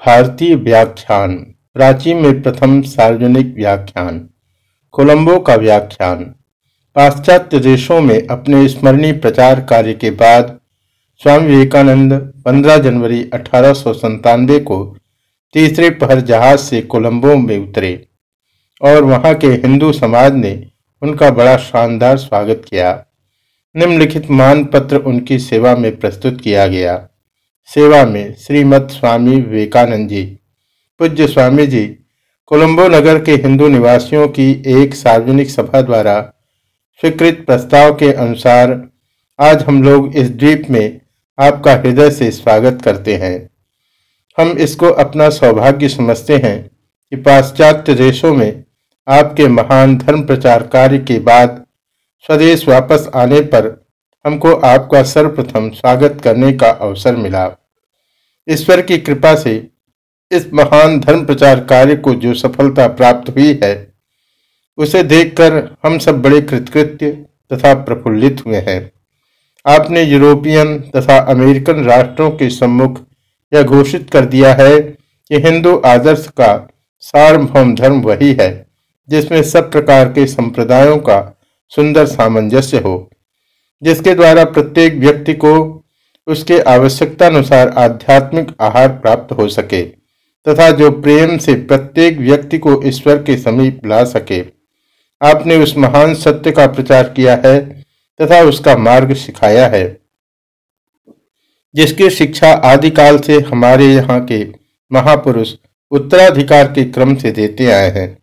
भारतीय व्याख्यान प्राची में प्रथम सार्वजनिक व्याख्यान, कोलंबो का व्याख्यान। पाश्चात्य देशों में अपने स्मरणीय प्रचार कार्य के बाद, स्वामी विवेकानंद 15 जनवरी अठारह को तीसरे पहर जहाज़ से कोलंबो में उतरे और वहाँ के हिंदू समाज ने उनका बड़ा शानदार स्वागत किया। निम्नलिखित मान पत्र उनकी सेवा में प्रस्तुत किया गया। सेवा में श्रीमद स्वामी विवेकानंद जी। पूज्य स्वामी जी, कोलंबो नगर के हिंदू निवासियों की एक सार्वजनिक सभा द्वारा स्वीकृत प्रस्ताव के अनुसार आज हम लोग इस द्वीप में आपका हृदय से स्वागत करते हैं। हम इसको अपना सौभाग्य समझते हैं कि पाश्चात्य देशों में आपके महान धर्म प्रचार कार्य के बाद स्वदेश वापस आने पर हमको आपका सर्वप्रथम स्वागत करने का अवसर मिला। ईश्वर की कृपा से इस महान धर्म प्रचार कार्य को जो सफलता प्राप्त हुई है, उसे देखकर हम सब बड़े कृतकृत्य तथा प्रफुल्लित हुए हैं। आपने यूरोपियन तथा अमेरिकन राष्ट्रों के सम्मुख यह घोषित कर दिया है कि हिंदू आदर्श का सार्वभौम धर्म वही है, जिसमें सब प्रकार के संप्रदायों का सुंदर सामंजस्य हो। जिसके द्वारा प्रत्येक व्यक्ति को उसके आवश्यकता अनुसार आध्यात्मिक आहार प्राप्त हो सके, तथा जो प्रेम से प्रत्येक व्यक्ति को ईश्वर के समीप ला सके। आपने उस महान सत्य का प्रचार किया है, तथा उसका मार्ग सिखाया है। जिसकी शिक्षा आदिकाल से हमारे यहाँ के महापुरुष उत्तराधिकार के क्रम से देते आए हैं।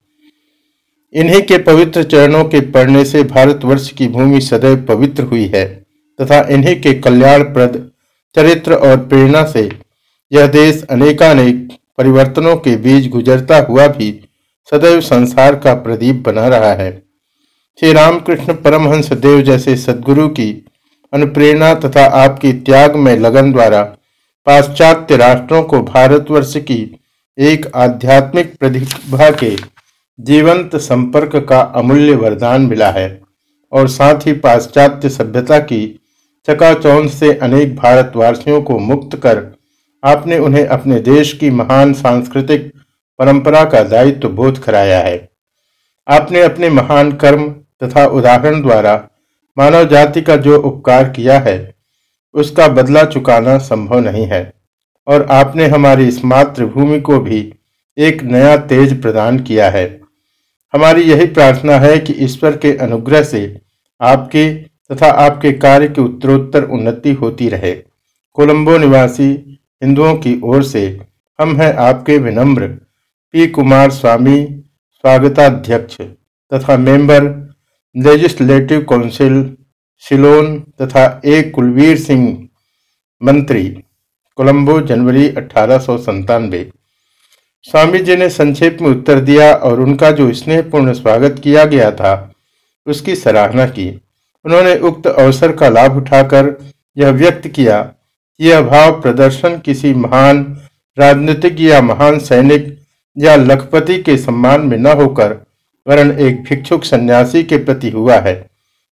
इन्हीं के पवित्र चरणों के पढ़ने से भारतवर्ष की भूमि सदैव पवित्र हुई है, तथा इन्हीं के कल्याणप्रद चरित्र और प्रेरणा से यह देश अनेकानेक परिवर्तनों के बीच गुजरता हुआ भी सदैव संसार का प्रदीप बना रहा है। श्री रामकृष्ण परमहंस देव जैसे सदगुरु की अनुप्रेरणा तथा आपकी त्याग में लगन द्वारा पाश्चात्य राष्ट्रों को भारतवर्ष की एक आध्यात्मिक प्रतिभा के जीवंत संपर्क का अमूल्य वरदान मिला है और साथ ही पाश्चात्य सभ्यता की चकाचौंध से अनेक भारतवासियों को मुक्त कर आपने उन्हें अपने देश की महान सांस्कृतिक परंपरा का दायित्व तो बोध कराया है। आपने अपने महान कर्म तथा उदाहरण द्वारा मानव जाति का जो उपकार किया है, उसका बदला चुकाना संभव नहीं है और आपने हमारी इस मातृभूमि को भी एक नया तेज प्रदान किया है। हमारी यही प्रार्थना है कि ईश्वर के अनुग्रह से आपके तथा आपके कार्य की उत्तरोत्तर उन्नति होती रहे। कोलंबो निवासी हिंदुओं की ओर से हम हैं आपके विनम्र पी कुमार स्वामी स्वागताध्यक्ष तथा मेंबर लेजिस्लेटिव काउंसिल सिलोन तथा ए कुलवीर सिंह मंत्री कोलंबो जनवरी अठारह स्वामी जी ने संक्षेप में उत्तर दिया और उनका जो स्नेहपूर्ण स्वागत किया गया था, उसकी सराहना की। उन्होंने उक्त अवसर का लाभ उठाकर यह व्यक्त किया कि यह भाव प्रदर्शन किसी महान राजनीतिक या महान सैनिक या लखपति के सम्मान में न होकर, वरन एक भिक्षुक सन्यासी के प्रति हुआ है,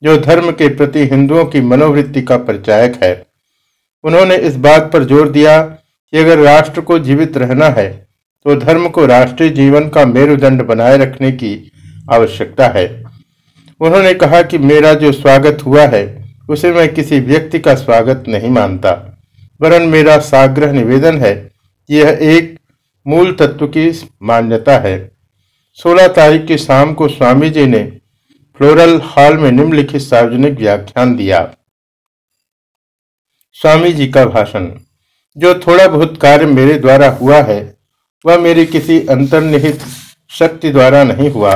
जो धर्म के प्रति हिंदुओं की मनोवृत्ति का परिचायक है। उन्होंने इस बात पर ज़ोर दिया कि अगर राष्ट्र को जीवित रहना है तो धर्म को राष्ट्रीय जीवन का मेरुदंड बनाए रखने की आवश्यकता है। उन्होंने कहा कि मेरा जो स्वागत हुआ है, उसे मैं किसी व्यक्ति का स्वागत नहीं मानता, वरन मेरा साग्रह निवेदन है कि यह एक मूल तत्व की मान्यता है। 16 तारीख की शाम को स्वामी जी ने फ्लोरल हॉल में निम्नलिखित सार्वजनिक व्याख्यान दिया। स्वामी जी का भाषण, जो थोड़ा बहुत कार्य मेरे द्वारा हुआ है वह मेरी किसी अंतर्निहित शक्ति द्वारा नहीं हुआ,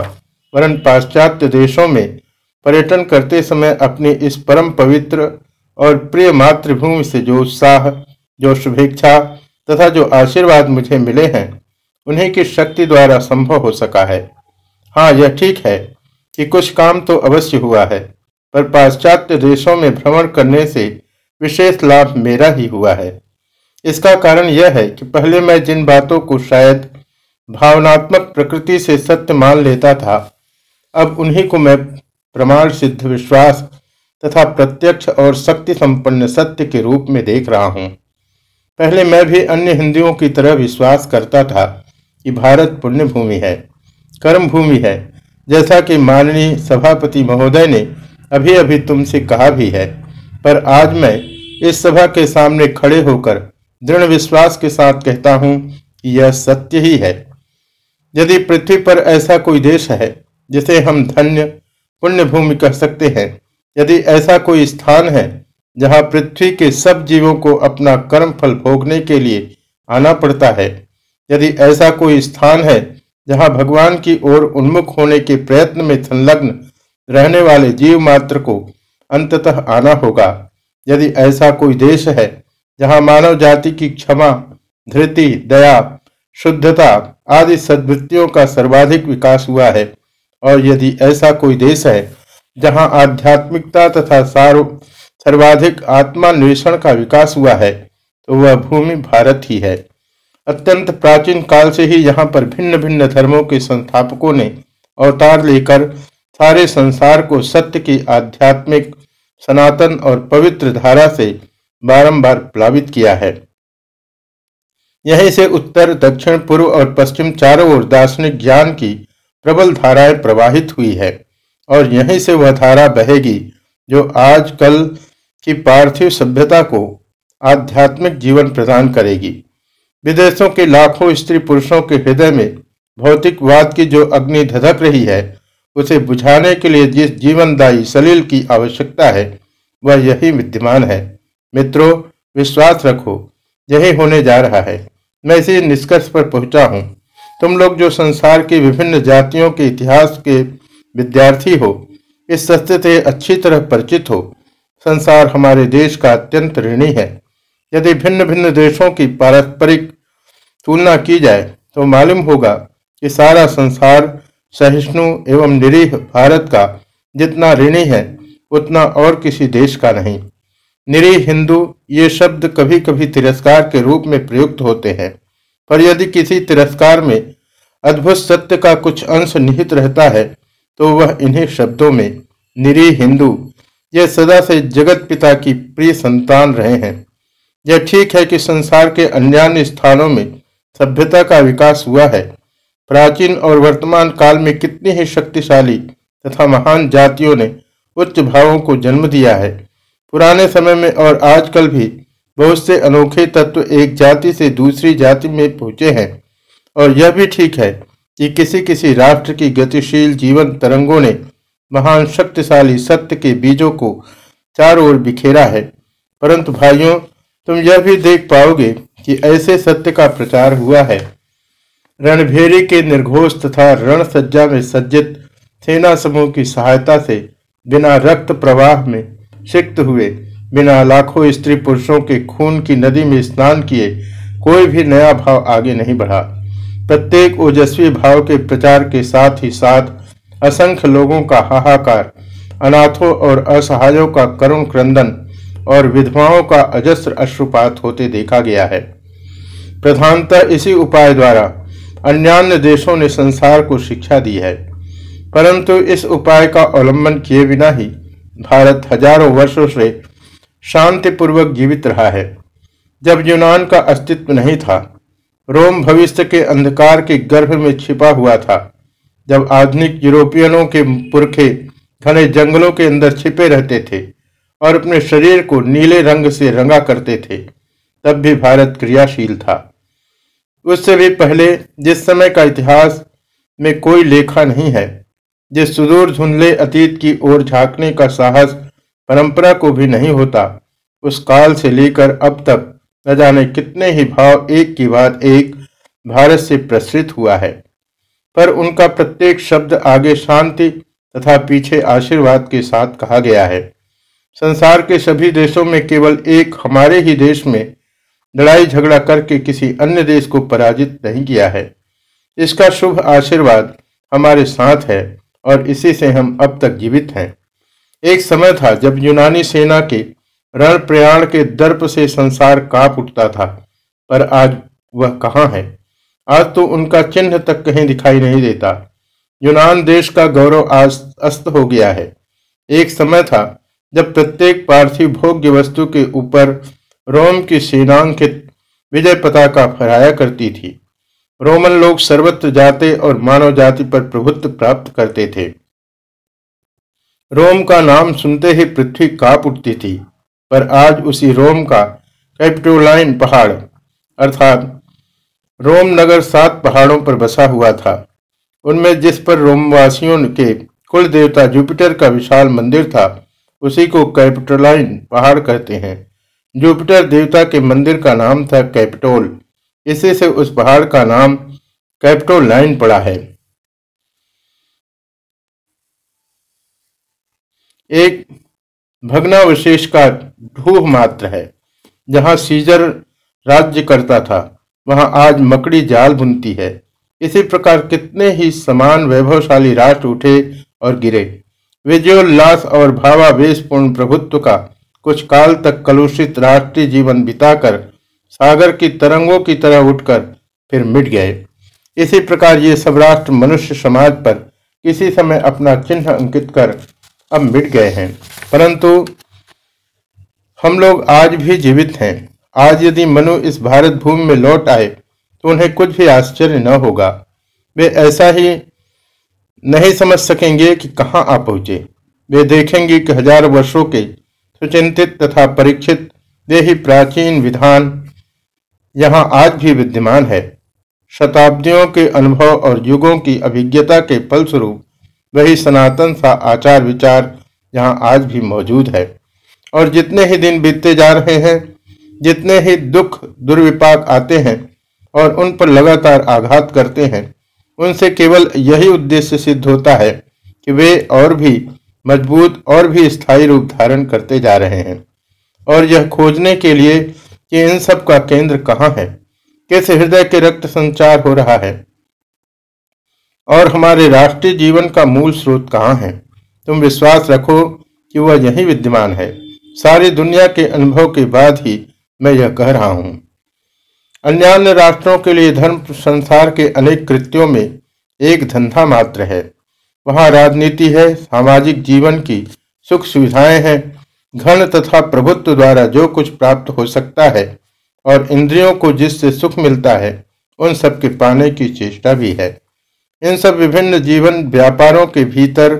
वरन पाश्चात्य देशों में पर्यटन करते समय अपनी इस परम पवित्र और प्रिय मातृभूमि से जो उत्साह, जो शुभेच्छा तथा जो आशीर्वाद मुझे मिले हैं, उन्हीं की शक्ति द्वारा संभव हो सका है। हाँ यह ठीक है कि कुछ काम तो अवश्य हुआ है, पर पाश्चात्य देशों में भ्रमण करने से विशेष लाभ मेरा ही हुआ है। इसका कारण यह है कि पहले मैं जिन बातों को शायद भावनात्मक प्रकृति से सत्य मान लेता था, अब उन्हीं को मैं प्रमाण सिद्ध विश्वास तथा प्रत्यक्ष और शक्ति संपन्न सत्य के रूप में देख रहा हूँ। पहले मैं भी अन्य हिंदुओं की तरह विश्वास करता था कि भारत पुण्य भूमि है कर्म भूमि है, जैसा कि माननीय सभापति महोदय ने अभी अभी तुमसे कहा भी है। पर आज मैं इस सभा के सामने खड़े होकर दृढ़ विश्वास के साथ कहता हूँ कि यह सत्य ही है। यदि पृथ्वी पर ऐसा कोई देश है, जिसे हम धन्य, पुण्य भूमि कह सकते हैं, यदि ऐसा कोई स्थान है, जहाँ पृथ्वी के सब जीवों को अपना कर्म फल भोगने के लिए आना पड़ता है, यदि ऐसा कोई स्थान है, जहाँ भगवान की ओर उन्मुख होने के प्रयत्न में संलग्न रहने वाले जीव मात्र को अंततः आना होगा, यदि ऐसा कोई देश है जहाँ मानव जाति की क्षमा, धृति, दया, शुद्धता आदि सद्वृत्तियों का सर्वाधिक विकास हुआ है। और यदि ऐसा कोई देश है, जहाँ आध्यात्मिकता तथा सर्वाधिक आत्मान्वेषण का विकास हुआ है तो वह भूमि भारत ही है। अत्यंत प्राचीन काल से ही यहाँ पर भिन्न भिन्न धर्मों के संस्थापकों ने अवतार लेकर सारे संसार को सत्य की आध्यात्मिक, सनातन और पवित्र धारा से बारंबार प्लावित किया है। यहीं से उत्तर, दक्षिण, पूर्व और पश्चिम चारों ओर दार्शनिक ज्ञान की प्रबल धाराएँ प्रवाहित हुई है और यहीं से वह धारा बहेगी जो आज कल की पार्थिव सभ्यता को आध्यात्मिक जीवन प्रदान करेगी। विदेशों के लाखों स्त्री पुरुषों के हृदय में भौतिकवाद की जो अग्नि धधक रही है, उसे बुझाने के लिए जिस जीवनदायी सलील की आवश्यकता है, वह यही विद्यमान है। मित्रों, विश्वास रखो, यही होने जा रहा है। मैं इसी निष्कर्ष पर पहुँचा हूँ। तुम लोग जो संसार की विभिन्न जातियों के इतिहास के विद्यार्थी हो, इस सत्य से अच्छी तरह परिचित हो। संसार हमारे देश का अत्यंत ऋणी है। यदि भिन्न भिन्न देशों की पारस्परिक तुलना की जाए तो मालूम होगा कि सारा संसार सहिष्णु एवं निरीह भारत का जितना ऋणी है, उतना और किसी देश का नहीं। निरीह हिंदू ये शब्द कभी कभी तिरस्कार के रूप में प्रयुक्त होते हैं। पर यदि किसी तिरस्कार में अद्भुत सत्य का कुछ अंश निहित रहता है तो वह इन्हीं शब्दों में निरीह हिंदू ये सदा से जगत पिता की प्रिय संतान रहे हैं। यह ठीक है कि संसार के अन्य स्थानों में सभ्यता का विकास हुआ है। प्राचीन और वर्तमान काल में कितनी ही शक्तिशाली तथा महान जातियों ने उच्च भावों को जन्म दिया है। पुराने समय में और आजकल भी बहुत से अनोखे तत्व एक जाति से दूसरी जाति में पहुँचे हैं। और यह भी ठीक है कि किसी किसी राष्ट्र की गतिशील जीवन तरंगों ने महान शक्तिशाली सत्य के बीजों को चारों ओर बिखेरा है। परंतु भाइयों, तुम यह भी देख पाओगे कि ऐसे सत्य का प्रचार हुआ है। रणभेरी के निर्घोष तथा रण सज्जा में सज्जित सेना समूह की सहायता से बिना रक्त प्रवाह में सिक्त हुए। बिना लाखों स्त्री पुरुषों के खून की नदी में स्नान किए, कोई भी नया भाव आगे नहीं बढ़ा। प्रत्येक ओजस्वी भाव के प्रचार के साथ ही साथ असंख्य लोगों का हाहाकार, अनाथों और असहायों का करुण क्रंदन और विधवाओं का अजस्र अश्रुपात होते देखा गया है। प्रधानतः इसी उपाय द्वारा अन्य देशों ने संसार को शिक्षा दी है। परंतु इस उपाय का अवलंबन किए बिना ही भारत हज़ारों वर्षों से शांतिपूर्वक जीवित रहा है। जब यूनान का अस्तित्व नहीं था, रोम भविष्य के अंधकार के गर्भ में छिपा हुआ था। जब आधुनिक यूरोपियनों के पुरखे घने जंगलों के अंदर छिपे रहते थे और अपने शरीर को नीले रंग से रंगा करते थे, तब भी भारत क्रियाशील था। उससे भी पहले, जिस समय का इतिहास में कोई लेखा नहीं है जिस सुदूर धुंधले अतीत की ओर झांकने का साहस परंपरा को भी नहीं होता। उस काल से लेकर अब तक न जाने कितने ही भाव एक की बाद एक भारत से प्रसृत हुआ है। पर उनका प्रत्येक शब्द आगे शांति तथा पीछे आशीर्वाद के साथ कहा गया है। संसार के सभी देशों में केवल एक हमारे ही देश में लड़ाई झगड़ा करके किसी अन्य देश को पराजित नहीं किया है। इसका शुभ आशीर्वाद हमारे साथ है। और इसी से हम अब तक जीवित हैं। एक समय था जब यूनानी सेना के रण प्रयाण के दर्प से संसार काँप उठता था, पर आज वह कहाँ है? आज तो उनका चिन्ह तक कहीं दिखाई नहीं देता। यूनान देश का गौरव आज अस्त हो गया है। एक समय था जब प्रत्येक पार्थिव भोग्य वस्तु के ऊपर रोम की सेनांकित विजय पताका फहराया करती थी। रोमन लोग सर्वत्र जाते और मानव जाति पर प्रभुत्व प्राप्त करते थे। रोम का नाम सुनते ही पृथ्वी काप उठती थी, पर आज उसी रोम का कैप्टोलाइन पहाड़, अर्थात रोम नगर सात पहाड़ों पर बसा हुआ था। उनमें जिस पर रोमवासियों के कुल देवता जुपिटर का विशाल मंदिर था, उसी को कैपिटोलाइन पहाड़ कहते हैं। जुपिटर देवता के मंदिर का नाम था कैपिटोल। इसी से उस पहाड़ का नाम कैपिटोलाइन पड़ा है। एक भग्नावशेष का ढूह मात्र है, जहाँ सीजर राज्य करता था, वहाँ आज मकड़ी जाल बुनती है। इसी प्रकार कितने ही समान वैभवशाली राष्ट्र उठे और गिरे। विजयोल्लास और भावावेशपूर्ण प्रभुत्व का कुछ काल तक कलुषित राष्ट्रीय जीवन बिताकर सागर की तरंगों की तरह उठकर फिर मिट गए। इसी प्रकार ये सब राष्ट्र मनुष्य समाज पर किसी समय अपना चिन्ह अंकित कर अब मिट गए हैं। परंतु हम लोग आज भी जीवित हैं। आज यदि मनु इस भारत भूमि में लौट आए तो उन्हें कुछ भी आश्चर्य न होगा। वे ऐसा ही नहीं समझ सकेंगे कि कहाँ आ पहुँचे। वे देखेंगे कि हज़ार वर्षों के सुचिंतित तथा परीक्षित वे ही प्राचीन विधान यहाँ आज भी विद्यमान है। शताब्दियों के अनुभव और युगों की अभिज्ञता के फलस्वरूप वही सनातन सा आचार विचार यहाँ आज भी मौजूद है। और जितने ही दिन बीतते जा रहे हैं, जितने ही दुख दुर्विपाक आते हैं और उन पर लगातार आघात करते हैं, उनसे केवल यही उद्देश्य सिद्ध होता है कि वे और भी मज़बूत और भी स्थायी रूप धारण करते जा रहे हैं। और यह खोजने के लिए कि इन सब का केंद्र कहाँ है? किस हृदय के रक्त संचार हो रहा है? और हमारे राष्ट्रीय जीवन का मूल स्रोत कहाँ है? तुम विश्वास रखो कि वह यही विद्यमान है। सारी दुनिया के अनुभव के बाद ही मैं यह कह रहा हूँ। अन्य राष्ट्रों के लिए धर्म संसार के अनेक कृत्यों में एक धंधा मात्र है। वहाँ राजनीति है, सामाजिक जीवन की सुख सुविधाएँ हैं घन तथा प्रभुत्व द्वारा जो कुछ प्राप्त हो सकता है और इंद्रियों को जिससे सुख मिलता है, उन सब के पाने की चेष्टा भी है। इन सब विभिन्न जीवन व्यापारों के भीतर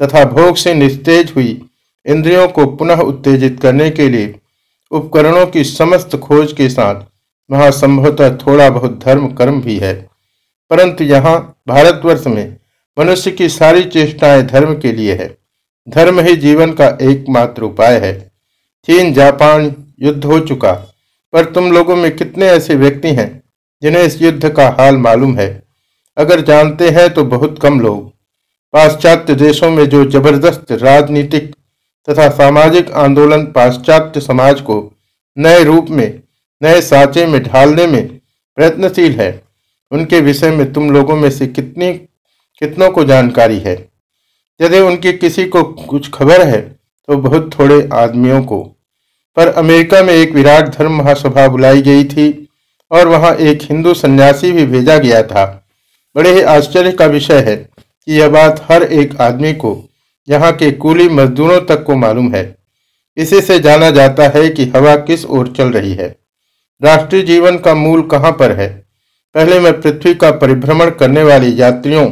तथा भोग से निस्तेज हुई इंद्रियों को पुनः उत्तेजित करने के लिए उपकरणों की समस्त खोज के साथ वहाँ संभवतः थोड़ा बहुत धर्म कर्म भी है। परंतु यहाँ भारतवर्ष में मनुष्य की सारी चेष्टाएँ धर्म के लिए है। धर्म ही जीवन का एकमात्र उपाय है। चीन, जापान, युद्ध हो चुका। पर तुम लोगों में कितने ऐसे व्यक्ति हैं, जिन्हें इस युद्ध का हाल मालूम है? अगर जानते हैं तो बहुत कम लोग। पाश्चात्य देशों में जो ज़बरदस्त राजनीतिक तथा सामाजिक आंदोलन पाश्चात्य समाज को नए रूप में, नए साँचे में ढालने में प्रयत्नशील है, उनके विषय में तुम लोगों में से कितनी, कितनों को जानकारी है? यदि उनकी किसी को कुछ खबर है तो बहुत थोड़े आदमियों को। पर अमेरिका में एक विराट धर्म महासभा बुलाई गई थी, और वहाँ एक हिंदू सन्यासी भी भेजा गया था। बड़े ही आश्चर्य का विषय है कि यह बात हर एक आदमी को यहाँ के कूली मजदूरों तक को मालूम है। इसी से जाना जाता है कि हवा किस ओर चल रही है। राष्ट्रीय जीवन का मूल कहाँ पर है? पहले मैं पृथ्वी का परिभ्रमण करने वाले यात्रियों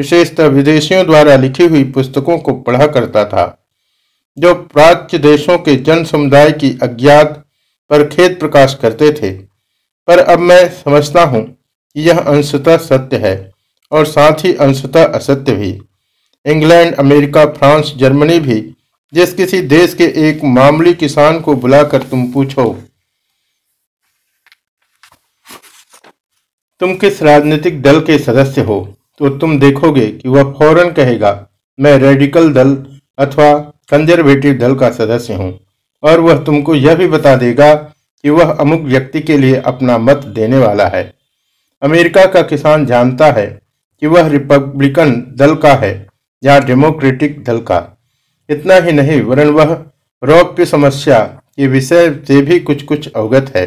विशेषतः विदेशियों द्वारा लिखी हुई पुस्तकों को पढ़ा करता था, जो प्राच्य देशों के जन समुदाय की अज्ञात पर खेद प्रकाश करते थे। पर अब मैं समझता हूँ कि यह अंशतः सत्य है और साथ ही अंशतः असत्य भी। इंग्लैंड, अमेरिका, फ्रांस, जर्मनी भी जिस किसी देश के एक मामूली किसान को बुलाकर तुम पूछो, तुम किस राजनीतिक दल के सदस्य हो? तो तुम देखोगे कि वह फ़ौरन कहेगा, मैं रेडिकल दल अथवा कंजर्वेटिव दल का सदस्य हूँ। और वह तुमको यह भी बता देगा कि वह अमुक व्यक्ति के लिए अपना मत देने वाला है। अमेरिका का किसान जानता है कि वह रिपब्लिकन दल का है या डेमोक्रेटिक दल का। इतना ही नहीं, वरन वह रौप्य समस्या के विषय से भी कुछ कुछ अवगत है।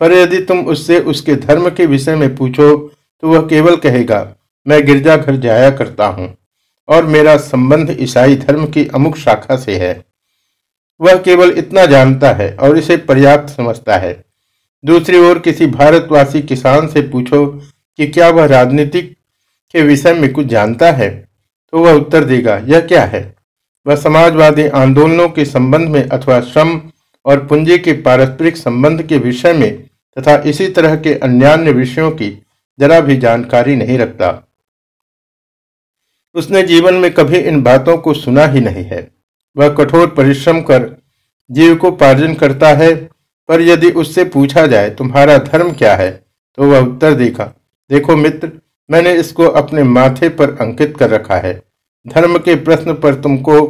पर यदि तुम उससे उसके धर्म के विषय में पूछो तो वह केवल कहेगा मैं गिरजाघर जाया करता हूँ और मेरा संबंध ईसाई धर्म की अमुक शाखा से है। वह केवल इतना जानता है और इसे पर्याप्त समझता है। दूसरी ओर किसी भारतवासी किसान से पूछो कि क्या वह राजनीतिक के विषय में कुछ जानता है तो वह उत्तर देगा, यह क्या है? वह समाजवादी आंदोलनों के संबंध में अथवा श्रम और पूंजी के पारस्परिक संबंध के विषय में तथा इसी तरह के अन्यान्य विषयों की जरा भी जानकारी नहीं रखता। उसने जीवन में कभी इन बातों को सुना ही नहीं है। वह कठोर परिश्रम कर जीव को पार्जन करता है, पर यदि उससे पूछा जाए, तुम्हारा धर्म क्या है? तो वह उत्तर देखा देखो मित्र, मैंने इसको अपने माथे पर अंकित कर रखा है। धर्म के प्रश्न पर तुमको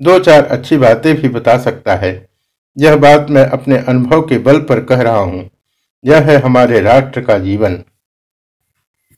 दो चार अच्छी बातें भी बता सकता है। यह बात मैं अपने अनुभव के बल पर कह रहा हूँ। यह है हमारे राष्ट्र का जीवन।